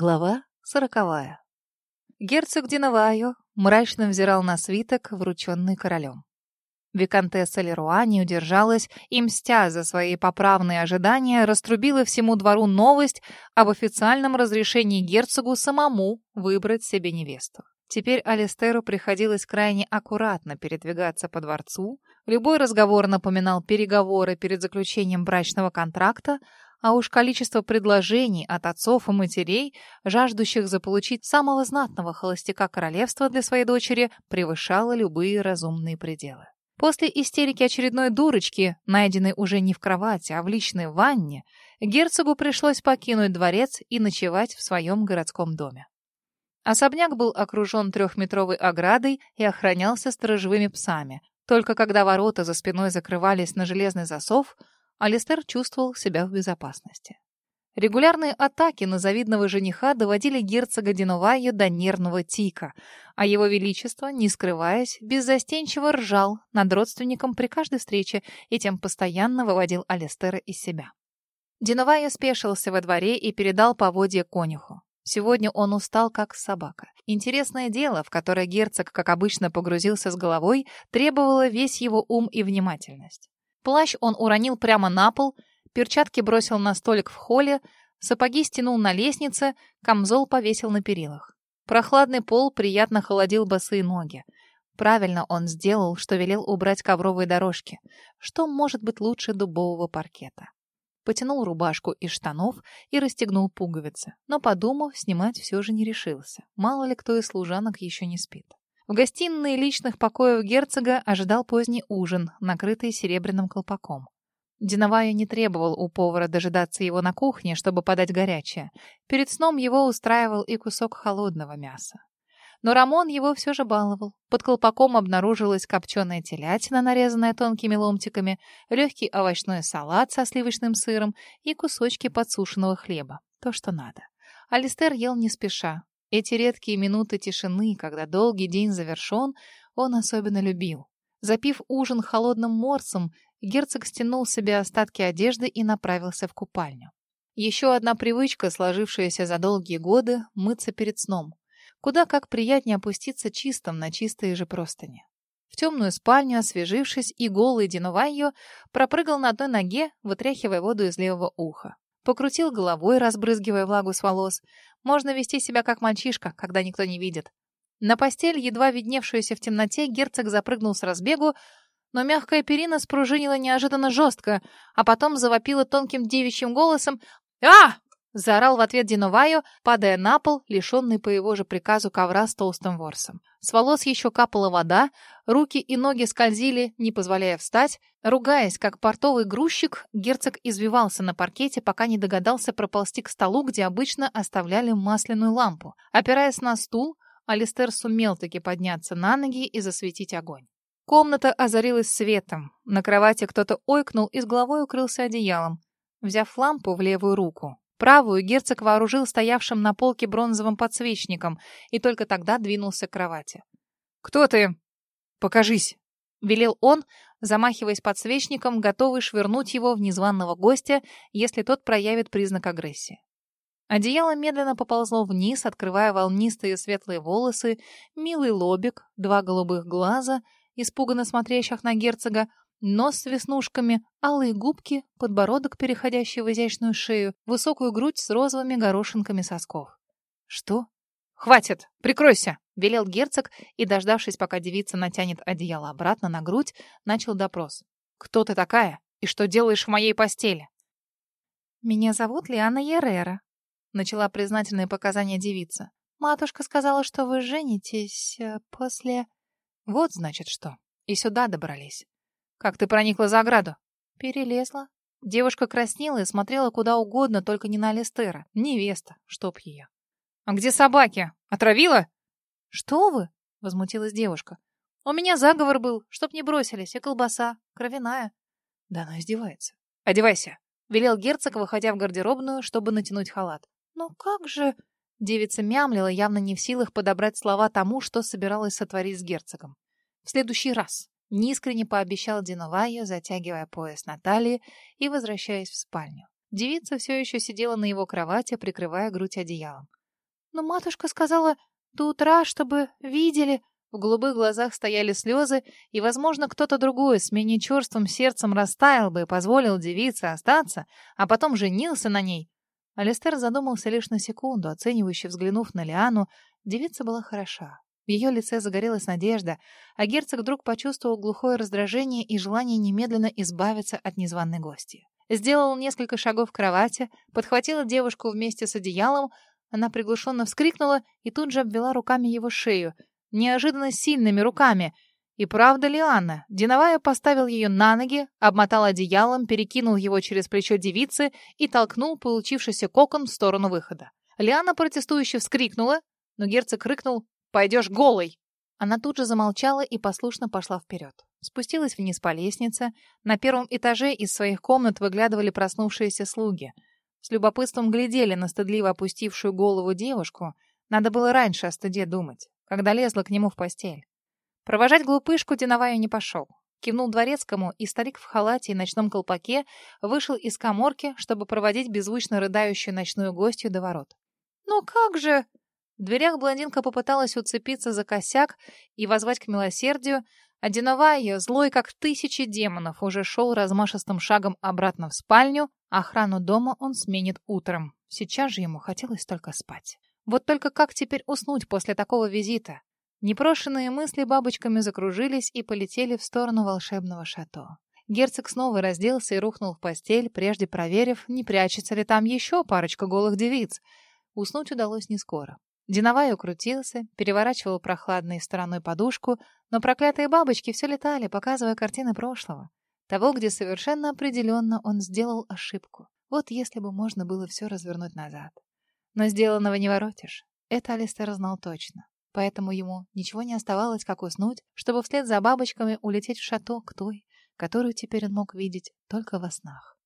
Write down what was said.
Глава сороковая. Герцог Диновайо мрачно взирал на свиток, врученный королем. Викантесса Леруа не удержалась и, мстя за свои поправные ожидания, раструбила всему двору новость об официальном разрешении герцогу самому выбрать себе невесту. Теперь Алистеру приходилось крайне аккуратно передвигаться по дворцу. Любой разговор напоминал переговоры перед заключением брачного контракта, а уж количество предложений от отцов и матерей, жаждущих заполучить самого знатного холостяка королевства для своей дочери, превышало любые разумные пределы. После истерики очередной дурочки, найденной уже не в кровати, а в личной ванне, герцогу пришлось покинуть дворец и ночевать в своем городском доме. Особняк был окружен трехметровой оградой и охранялся сторожевыми псами. Только когда ворота за спиной закрывались на железный засов, Алистер чувствовал себя в безопасности. Регулярные атаки на завидного жениха доводили герцога Диновая до нервного тика, а его величество, не скрываясь, беззастенчиво ржал над родственником при каждой встрече и тем постоянно выводил Алистера из себя. Диновая спешился во дворе и передал поводье конюху. Сегодня он устал, как собака. Интересное дело, в которое герцог, как обычно, погрузился с головой, требовало весь его ум и внимательность. Плащ он уронил прямо на пол, перчатки бросил на столик в холле, сапоги стянул на лестнице, камзол повесил на перилах. Прохладный пол приятно холодил босые ноги. Правильно он сделал, что велел убрать ковровые дорожки. Что может быть лучше дубового паркета? Потянул рубашку из штанов и расстегнул пуговицы. Но, подумав, снимать все же не решился. Мало ли кто из служанок еще не спит. В гостиной личных покоев герцога ожидал поздний ужин, накрытый серебряным колпаком. Диновая не требовал у повара дожидаться его на кухне, чтобы подать горячее. Перед сном его устраивал и кусок холодного мяса. Но Рамон его все же баловал. Под колпаком обнаружилась копченая телятина, нарезанная тонкими ломтиками, легкий овощной салат со сливочным сыром и кусочки подсушенного хлеба. То, что надо. Алистер ел не спеша, эти редкие минуты тишины, когда долгий день завершен, он особенно любил. Запив ужин холодным морсом, герцог стянул себе остатки одежды и направился в купальню. Еще одна привычка, сложившаяся за долгие годы, мыться перед сном. Куда как приятнее опуститься чистым на чистые же простыни. В темную спальню, освежившись, и голый Динувайо пропрыгал на одной ноге, вытряхивая воду из левого уха. Покрутил головой, разбрызгивая влагу с волос. Можно вести себя как мальчишка, когда никто не видит. На постель, едва видневшуюся в темноте, герцог запрыгнул с разбегу, но мягкая перина спружинила неожиданно жестко, а потом завопила тонким девичьим голосом «А! Заорал в ответ Диноваю, падая на пол, лишенный по его же приказу ковра с толстым ворсом. С волос еще капала вода, руки и ноги скользили, не позволяя встать. Ругаясь, как портовый грузчик, герцог извивался на паркете, пока не догадался проползти к столу, где обычно оставляли масляную лампу. Опираясь на стул, Алистер сумел таки подняться на ноги и засветить огонь. Комната озарилась светом. На кровати кто-то ойкнул и с головой укрылся одеялом, взяв лампу в левую руку. Правую герцог вооружил стоявшим на полке бронзовым подсвечником и только тогда двинулся к кровати. «Кто ты? Покажись!» — велел он, замахиваясь подсвечником, готовый швырнуть его в незваного гостя, если тот проявит признак агрессии. Одеяло медленно поползло вниз, открывая волнистые светлые волосы, милый лобик, два голубых глаза, испуганно смотрящих на герцога, Нос с веснушками, алые губки, подбородок, переходящий в изящную шею, высокую грудь с розовыми горошинками сосков. «Что?» «Хватит! Прикройся!» — велел герцог и, дождавшись, пока девица натянет одеяло обратно на грудь, начал допрос. «Кто ты такая? И что делаешь в моей постели?» «Меня зовут Лиана Ерера», — начала признательные показания девица. «Матушка сказала, что вы женитесь э, после...» «Вот, значит, что. И сюда добрались. «Как ты проникла за ограду?» «Перелезла». Девушка краснела и смотрела куда угодно, только не на Алистера. Невеста, чтоб ее. «А где собаки? Отравила?» «Что вы?» — возмутилась девушка. «У меня заговор был, чтоб не бросились, и колбаса, кровяная». Да она издевается. «Одевайся», — велел герцог, выходя в гардеробную, чтобы натянуть халат. «Но как же...» Девица мямлила, явно не в силах подобрать слова тому, что собиралась сотворить с герцогом. «В следующий раз. Неискренне пообещал Диновайо, затягивая пояс на талии и возвращаясь в спальню. Девица все еще сидела на его кровати, прикрывая грудь одеялом. Но матушка сказала до утра, чтобы видели. В голубых глазах стояли слезы, и, возможно, кто-то другой с менее черствым сердцем растаял бы и позволил девице остаться, а потом женился на ней. Алистер задумался лишь на секунду, оценивающе взглянув на Лиану. Девица была хороша. В ее лице загорелась надежда, а герцог вдруг почувствовал глухое раздражение и желание немедленно избавиться от незваной гости. Сделал несколько шагов к кровати, подхватила девушку вместе с одеялом, она приглушенно вскрикнула и тут же обвела руками его шею, неожиданно сильными руками. И правда ли Анна? Диновая поставил ее на ноги, обмотал одеялом, перекинул его через плечо девицы и толкнул получившийся кокон в сторону выхода. Лиана протестующе вскрикнула, но герцог рыкнул «Пойдешь голой!». Она тут же замолчала и послушно пошла вперед. Спустилась вниз по лестнице. На первом этаже из своих комнат выглядывали проснувшиеся слуги. С любопытством глядели на стыдливо опустившую голову девушку. Надо было раньше о стыде думать, когда лезла к нему в постель. Провожать глупышку Диноваю не пошел. Кивнул дворецкому, и старик в халате и ночном колпаке вышел из коморки, чтобы проводить беззвучно рыдающую ночную гостью до ворот. «Ну как же!» В дверях блондинка попыталась уцепиться за косяк и возвать к милосердию, а Диновая, злой как тысячи демонов, уже шел размашистым шагом обратно в спальню, охрану дома он сменит утром. Сейчас же ему хотелось только спать. Вот только как теперь уснуть после такого визита? Непрошенные мысли бабочками закружились и полетели в сторону волшебного шато. Герцог снова разделся и рухнул в постель, прежде проверив, не прячется ли там еще парочка голых девиц. Уснуть удалось не скоро. Диновай укрутился, переворачивал прохладной стороной подушку, но проклятые бабочки все летали, показывая картины прошлого. Того, где совершенно определенно он сделал ошибку. Вот если бы можно было все развернуть назад. Но сделанного не воротишь. Это Алистер знал точно. Поэтому ему ничего не оставалось, как уснуть, чтобы вслед за бабочками улететь в шато к той, которую теперь он мог видеть только во снах.